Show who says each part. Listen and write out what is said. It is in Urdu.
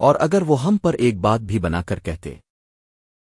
Speaker 1: اور اگر وہ ہم پر ایک بات بھی بنا کر کہتے۔